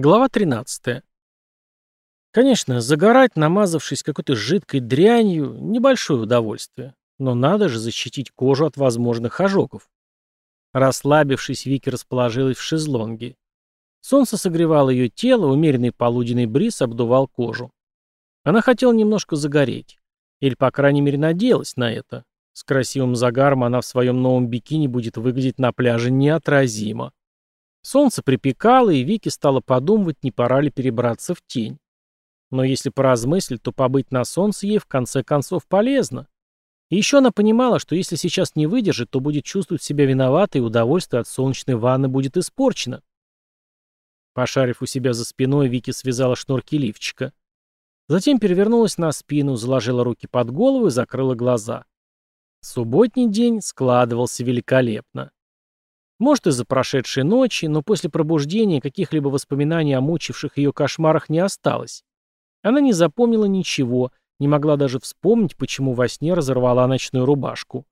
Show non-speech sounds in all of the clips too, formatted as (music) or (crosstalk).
Глава 13. Конечно, загорать, намазавшись какой-то жидкой дрянью, небольшое удовольствие. Но надо же защитить кожу от возможных ожогов. Расслабившись, Вики расположилась в шезлонге. Солнце согревало ее тело, умеренный полуденный бриз обдувал кожу. Она хотела немножко загореть. Или, по крайней мере, надеялась на это. С красивым загаром она в своем новом бикини будет выглядеть на пляже неотразимо. Солнце припекало, и Вики стала подумывать, не пора ли перебраться в тень. Но если поразмыслить, то побыть на солнце ей в конце концов полезно. И еще она понимала, что если сейчас не выдержит, то будет чувствовать себя виноватой, и удовольствие от солнечной ванны будет испорчено. Пошарив у себя за спиной, Вики связала шнурки лифчика. Затем перевернулась на спину, заложила руки под голову и закрыла глаза. Субботний день складывался великолепно. Может, из-за прошедшей ночи, но после пробуждения каких-либо воспоминаний о мучивших ее кошмарах не осталось. Она не запомнила ничего, не могла даже вспомнить, почему во сне разорвала ночную рубашку.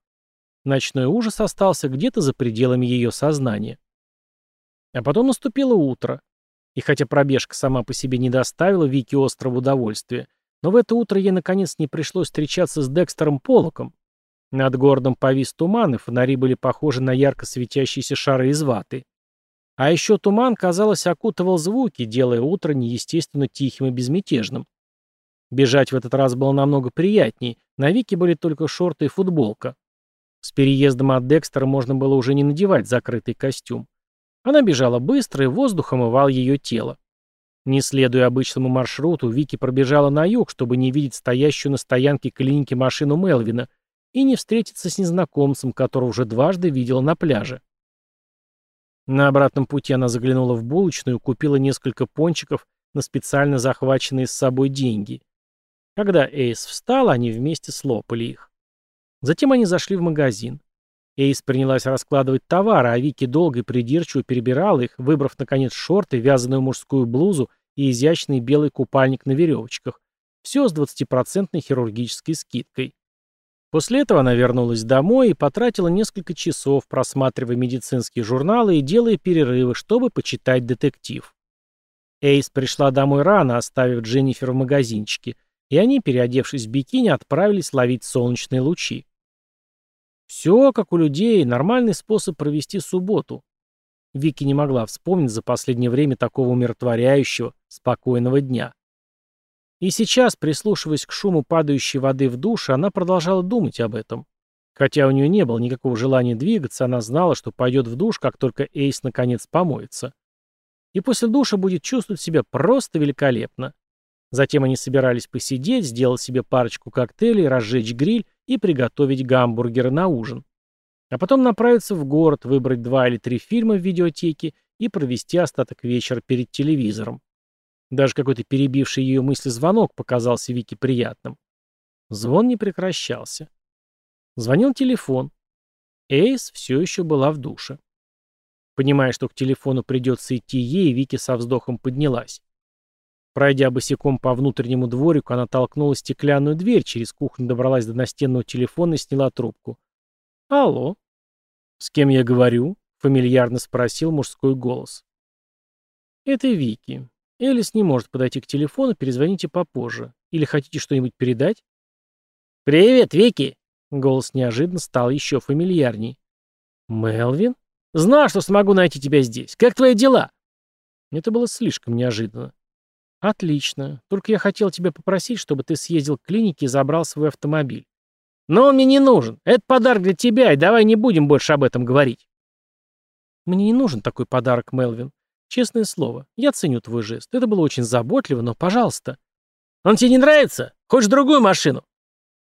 Ночной ужас остался где-то за пределами ее сознания. А потом наступило утро. И хотя пробежка сама по себе не доставила Вики острого удовольствия, но в это утро ей наконец не пришлось встречаться с Декстером Полоком, над городом повис туман, и фонари были похожи на ярко светящиеся шары из ваты. А еще туман, казалось, окутывал звуки, делая утро неестественно тихим и безмятежным. Бежать в этот раз было намного приятней, на Вике были только шорты и футболка. С переездом от Декстера можно было уже не надевать закрытый костюм. Она бежала быстро, и воздух омывал ее тело. Не следуя обычному маршруту, Вики пробежала на юг, чтобы не видеть стоящую на стоянке клиники машину Мелвина, и не встретиться с незнакомцем, которого уже дважды видела на пляже. На обратном пути она заглянула в булочную и купила несколько пончиков на специально захваченные с собой деньги. Когда Эйс встал, они вместе слопали их. Затем они зашли в магазин. Эйс принялась раскладывать товары, а Вики долго и придирчиво перебирала их, выбрав, наконец, шорты, вязаную мужскую блузу и изящный белый купальник на веревочках. Все с 20% хирургической скидкой. После этого она вернулась домой и потратила несколько часов, просматривая медицинские журналы и делая перерывы, чтобы почитать детектив. Эйс пришла домой рано, оставив Дженнифер в магазинчике, и они, переодевшись в бикини, отправились ловить солнечные лучи. Все, как у людей, нормальный способ провести субботу. Вики не могла вспомнить за последнее время такого умиротворяющего, спокойного дня. И сейчас, прислушиваясь к шуму падающей воды в душе, она продолжала думать об этом. Хотя у нее не было никакого желания двигаться, она знала, что пойдет в душ, как только Эйс наконец помоется. И после душа будет чувствовать себя просто великолепно. Затем они собирались посидеть, сделать себе парочку коктейлей, разжечь гриль и приготовить гамбургеры на ужин. А потом направиться в город, выбрать два или три фильма в видеотеке и провести остаток вечера перед телевизором. Даже какой-то перебивший ее мысли звонок показался Вике приятным. Звон не прекращался. Звонил телефон. Эйс все еще была в душе. Понимая, что к телефону придется идти ей, Вики со вздохом поднялась. Пройдя босиком по внутреннему дворику, она толкнула стеклянную дверь, через кухню добралась до настенного телефона и сняла трубку. «Алло?» «С кем я говорю?» — фамильярно спросил мужской голос. «Это Вики. Элис не может подойти к телефону, перезвоните попозже. Или хотите что-нибудь передать? «Привет, Вики!» Голос неожиданно стал еще фамильярней. «Мелвин? Знал, что смогу найти тебя здесь. Как твои дела?» Это было слишком неожиданно. «Отлично. Только я хотел тебя попросить, чтобы ты съездил к клинике и забрал свой автомобиль». «Но он мне не нужен. Это подарок для тебя, и давай не будем больше об этом говорить». «Мне не нужен такой подарок, Мелвин. Честное слово, я ценю твой жест. Это было очень заботливо, но, пожалуйста. Он тебе не нравится? Хочешь другую машину?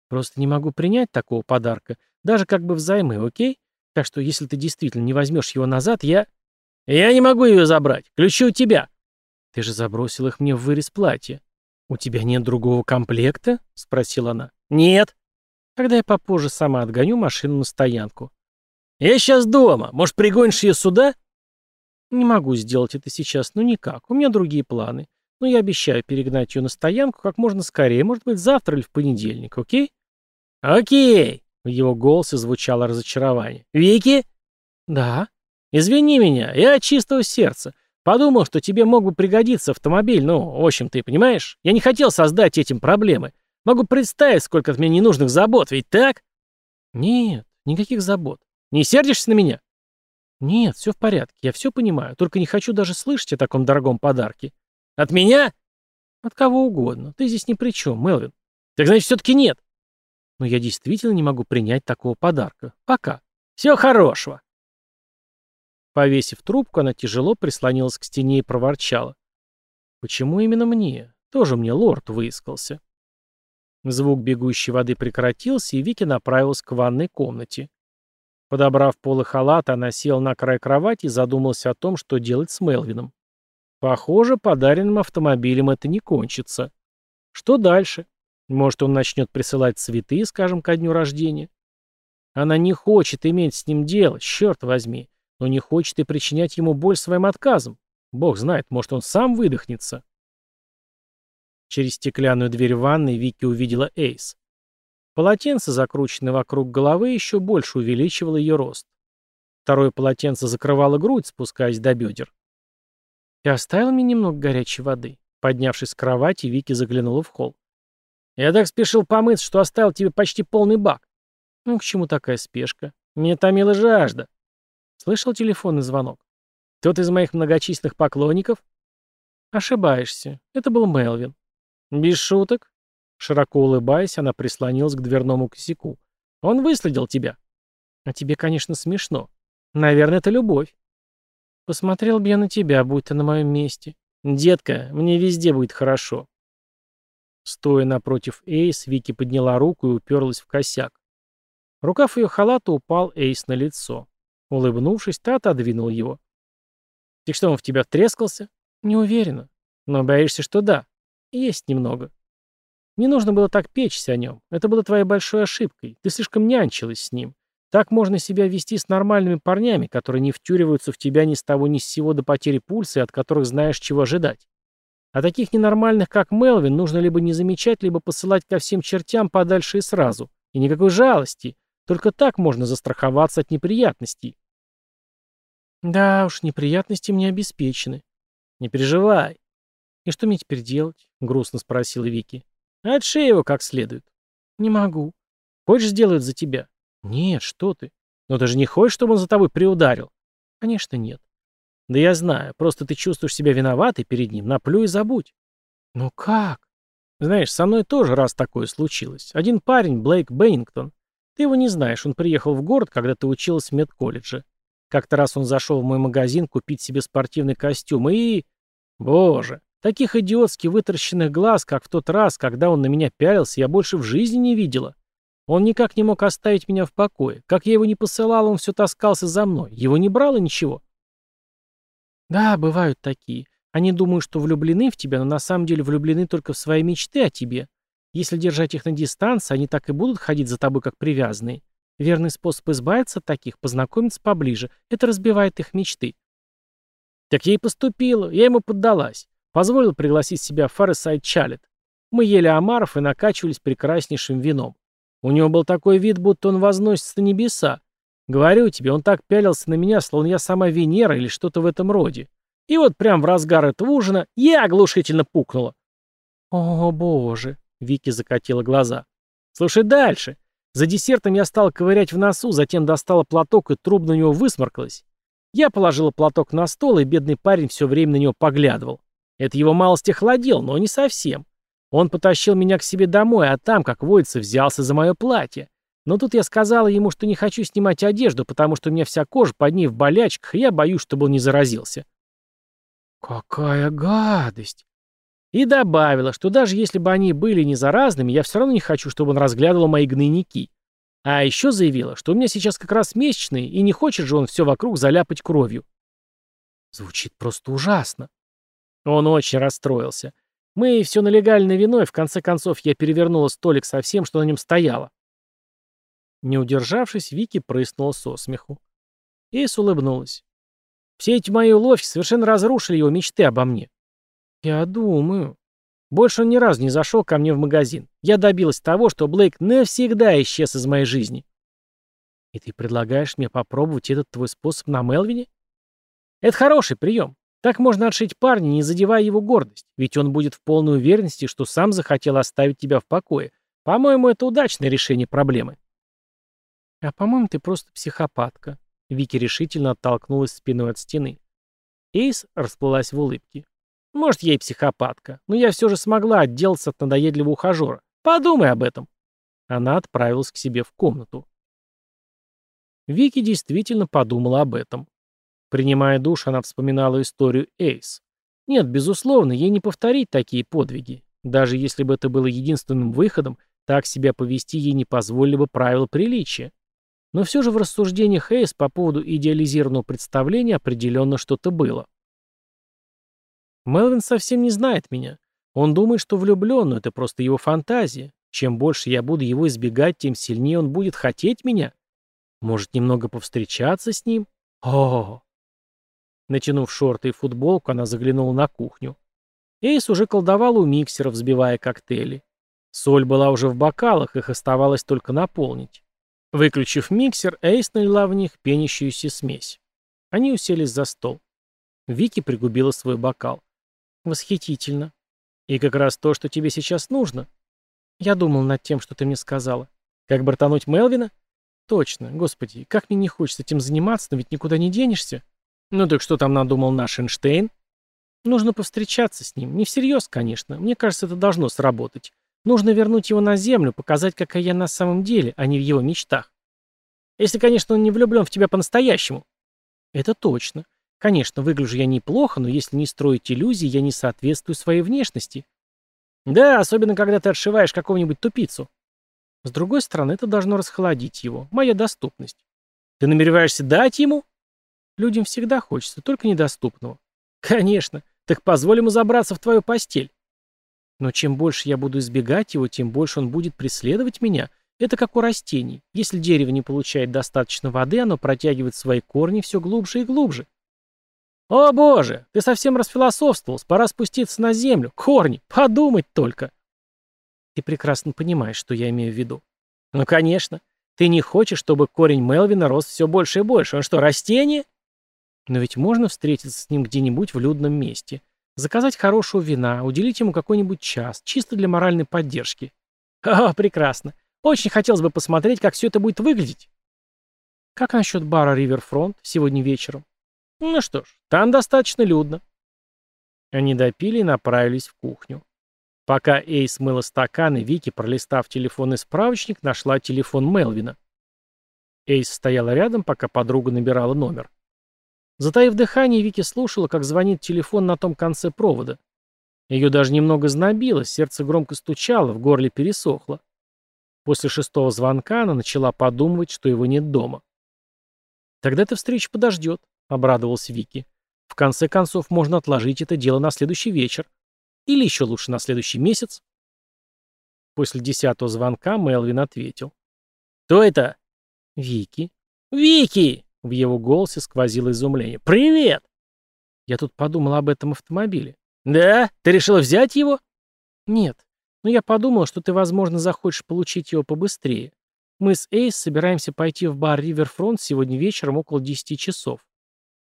Просто не могу принять такого подарка, даже как бы взаймы, окей? Так что, если ты действительно не возьмешь его назад, я... Я не могу ее забрать. Ключи у тебя. Ты же забросил их мне в вырез платья. У тебя нет другого комплекта? Спросила она. Нет. Тогда я попозже сама отгоню машину на стоянку. Я сейчас дома. Может, пригонишь ее сюда? Не могу сделать это сейчас, ну никак. У меня другие планы. Но я обещаю перегнать ее на стоянку как можно скорее, может быть, завтра или в понедельник, окей? Окей! В его голосе звучало разочарование. Вики? Да. Извини меня, я от чистого сердца. Подумал, что тебе мог бы пригодиться автомобиль, ну, в общем, ты понимаешь? Я не хотел создать этим проблемы. Могу представить, сколько от меня ненужных забот, ведь так? Нет, никаких забот. Не сердишься на меня? Нет, все в порядке, я все понимаю, только не хочу даже слышать о таком дорогом подарке. От меня? От кого угодно. Ты здесь ни при чем, Мелвин. Так значит, все-таки нет. Но я действительно не могу принять такого подарка. Пока. Всего хорошего. Повесив трубку, она тяжело прислонилась к стене и проворчала. «Почему именно мне? Тоже мне лорд выискался». Звук бегущей воды прекратился, и Вики направилась к ванной комнате. Подобрав полы халата, она села на край кровати и задумалась о том, что делать с Мелвином. Похоже, подаренным автомобилем это не кончится. Что дальше? Может, он начнет присылать цветы, скажем, ко дню рождения? Она не хочет иметь с ним дело, черт возьми но не хочет и причинять ему боль своим отказом. Бог знает, может, он сам выдохнется. Через стеклянную дверь ванной Вики увидела Эйс. Полотенце, закрученное вокруг головы, еще больше увеличивало ее рост. Второе полотенце закрывало грудь, спускаясь до бедер. «Ты оставил мне немного горячей воды?» Поднявшись с кровати, Вики заглянула в холл. «Я так спешил помыться, что оставил тебе почти полный бак». «Ну, к чему такая спешка? Мне томила жажда». Слышал телефонный звонок? Тот из моих многочисленных поклонников? Ошибаешься. Это был Мелвин. Без шуток. Широко улыбаясь, она прислонилась к дверному косяку. Он выследил тебя. А тебе, конечно, смешно. Наверное, это любовь. Посмотрел бы я на тебя, будь ты на моем месте. Детка, мне везде будет хорошо. Стоя напротив Эйс, Вики подняла руку и уперлась в косяк. Рукав ее халата упал Эйс на лицо. Улыбнувшись, та отодвинул его. «Ты что, он в тебя втрескался?» «Не уверена. Но боишься, что да. Есть немного. Не нужно было так печься о нем. Это было твоей большой ошибкой. Ты слишком нянчилась с ним. Так можно себя вести с нормальными парнями, которые не втюриваются в тебя ни с того ни с сего до потери пульса и от которых знаешь, чего ожидать. А таких ненормальных, как Мелвин, нужно либо не замечать, либо посылать ко всем чертям подальше и сразу. И никакой жалости. Только так можно застраховаться от неприятностей. Да уж, неприятности мне обеспечены. Не переживай. И что мне теперь делать? Грустно спросила Вики. Отшей его как следует. Не могу. Хочешь сделать за тебя? Нет, что ты. Но ты же не хочешь, чтобы он за тобой приударил? Конечно, нет. Да я знаю, просто ты чувствуешь себя виноватой перед ним, наплюй и забудь. Ну как? Знаешь, со мной тоже раз такое случилось. Один парень, Блейк Беннингтон. Ты его не знаешь, он приехал в город, когда ты училась в медколледже. Как-то раз он зашел в мой магазин купить себе спортивный костюм и... Боже, таких идиотски вытаращенных глаз, как в тот раз, когда он на меня пялился, я больше в жизни не видела. Он никак не мог оставить меня в покое. Как я его не посылал, он все таскался за мной. Его не брало ничего. Да, бывают такие. Они думают, что влюблены в тебя, но на самом деле влюблены только в свои мечты о тебе. Если держать их на дистанции, они так и будут ходить за тобой как привязанные. Верный способ избавиться от таких — познакомиться поближе. Это разбивает их мечты. Так я и поступила, я ему поддалась. Позволил пригласить себя в Фаресайд Чалет. Мы ели омаров и накачивались прекраснейшим вином. У него был такой вид, будто он возносится на небеса. Говорю тебе, он так пялился на меня, словно я сама Венера или что-то в этом роде. И вот прям в разгар этого ужина я оглушительно пукнула. «О, боже!» — Вики закатила глаза. «Слушай дальше. За десертом я стала ковырять в носу, затем достала платок и трубно на него высморкалась. Я положила платок на стол, и бедный парень все время на него поглядывал. Это его малость охладил, но не совсем. Он потащил меня к себе домой, а там, как водится, взялся за мое платье. Но тут я сказала ему, что не хочу снимать одежду, потому что у меня вся кожа под ней в болячках, и я боюсь, чтобы он не заразился. «Какая гадость!» И добавила, что даже если бы они были не заразными, я все равно не хочу, чтобы он разглядывал мои гнойники. А еще заявила, что у меня сейчас как раз месячные, и не хочет же он все вокруг заляпать кровью. Звучит просто ужасно. Он очень расстроился. Мы все налегали на вино, в конце концов я перевернула столик со всем, что на нем стояло. Не удержавшись, Вики прыснула со смеху. Эйс улыбнулась. Все эти мои уловки совершенно разрушили его мечты обо мне. «Я думаю...» Больше он ни разу не зашел ко мне в магазин. Я добилась того, что Блейк навсегда исчез из моей жизни. И ты предлагаешь мне попробовать этот твой способ на Мелвине? Это хороший прием. Так можно отшить парня, не задевая его гордость, ведь он будет в полной уверенности, что сам захотел оставить тебя в покое. По-моему, это удачное решение проблемы. А по-моему, ты просто психопатка. Вики решительно оттолкнулась спиной от стены. Эйс расплылась в улыбке. Может, я и психопатка, но я все же смогла отделаться от надоедливого ухажера. Подумай об этом. Она отправилась к себе в комнату. Вики действительно подумала об этом. Принимая душ, она вспоминала историю Эйс. Нет, безусловно, ей не повторить такие подвиги. Даже если бы это было единственным выходом, так себя повести ей не позволили бы правила приличия. Но все же в рассуждениях Эйс по поводу идеализированного представления определенно что-то было. Мелвин совсем не знает меня. Он думает, что влюблен, но это просто его фантазия. Чем больше я буду его избегать, тем сильнее он будет хотеть меня. Может, немного повстречаться с ним? О, Натянув шорты и футболку, она заглянула на кухню. Эйс уже колдовал у миксера, взбивая коктейли. Соль была уже в бокалах, их оставалось только наполнить. Выключив миксер, Эйс налила в них пенящуюся смесь. Они уселись за стол. Вики пригубила свой бокал. «Восхитительно. И как раз то, что тебе сейчас нужно. Я думал над тем, что ты мне сказала. Как бортануть Мелвина? Точно. Господи, как мне не хочется этим заниматься, но ведь никуда не денешься. Ну так что там надумал наш Эйнштейн? Нужно повстречаться с ним. Не всерьез, конечно. Мне кажется, это должно сработать. Нужно вернуть его на землю, показать, какая я на самом деле, а не в его мечтах. Если, конечно, он не влюблен в тебя по-настоящему. Это точно. Конечно, выгляжу я неплохо, но если не строить иллюзий, я не соответствую своей внешности. Да, особенно когда ты отшиваешь какого-нибудь тупицу. С другой стороны, это должно расхолодить его. Моя доступность. Ты намереваешься дать ему? Людям всегда хочется, только недоступного. Конечно. Так позволь ему забраться в твою постель. Но чем больше я буду избегать его, тем больше он будет преследовать меня. Это как у растений. Если дерево не получает достаточно воды, оно протягивает свои корни все глубже и глубже. «О боже, ты совсем расфилософствовал, пора спуститься на землю, корни, подумать только!» Ты прекрасно понимаешь, что я имею в виду. Ну, конечно. Ты не хочешь, чтобы корень Мелвина рос все больше и больше. Он что, растение? Но ведь можно встретиться с ним где-нибудь в людном месте. Заказать хорошего вина, уделить ему какой-нибудь час, чисто для моральной поддержки. (laughs) О, прекрасно. Очень хотелось бы посмотреть, как все это будет выглядеть. Как насчет бара Риверфронт сегодня вечером? Ну что ж, там достаточно людно. Они допили и направились в кухню. Пока Эйс мыла стаканы, Вики, пролистав телефонный справочник, нашла телефон Мелвина. Эйс стояла рядом, пока подруга набирала номер. Затаив дыхание, Вики слушала, как звонит телефон на том конце провода. Ее даже немного знобило, сердце громко стучало, в горле пересохло. После шестого звонка она начала подумывать, что его нет дома. Тогда эта встреча подождет обрадовался Вики. В конце концов, можно отложить это дело на следующий вечер. Или еще лучше на следующий месяц. После десятого звонка Мелвин ответил. «Кто это?» «Вики». «Вики!» — в его голосе сквозило изумление. «Привет!» Я тут подумал об этом автомобиле. «Да? Ты решила взять его?» «Нет. Но я подумал, что ты, возможно, захочешь получить его побыстрее. Мы с Эйс собираемся пойти в бар Риверфронт сегодня вечером около десяти часов.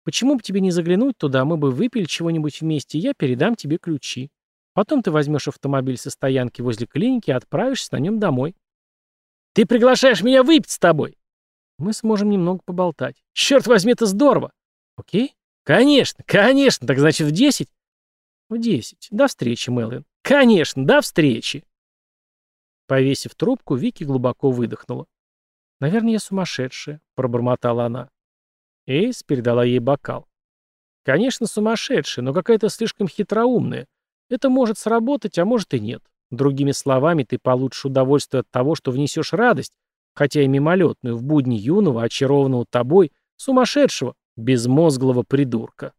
Почему бы тебе не заглянуть туда, мы бы выпили чего-нибудь вместе, я передам тебе ключи. Потом ты возьмешь автомобиль со стоянки возле клиники и отправишься на нем домой. Ты приглашаешь меня выпить с тобой? Мы сможем немного поболтать. Черт возьми, это здорово. Окей? Конечно, конечно. Так значит в десять? В десять. До встречи, Мэлвин. Конечно, до встречи. Повесив трубку, Вики глубоко выдохнула. «Наверное, я сумасшедшая», — пробормотала она. Эйс передала ей бокал. Конечно, сумасшедшая, но какая-то слишком хитроумная. Это может сработать, а может и нет. Другими словами, ты получишь удовольствие от того, что внесешь радость, хотя и мимолетную, в будни юного, очарованного тобой, сумасшедшего, безмозглого придурка.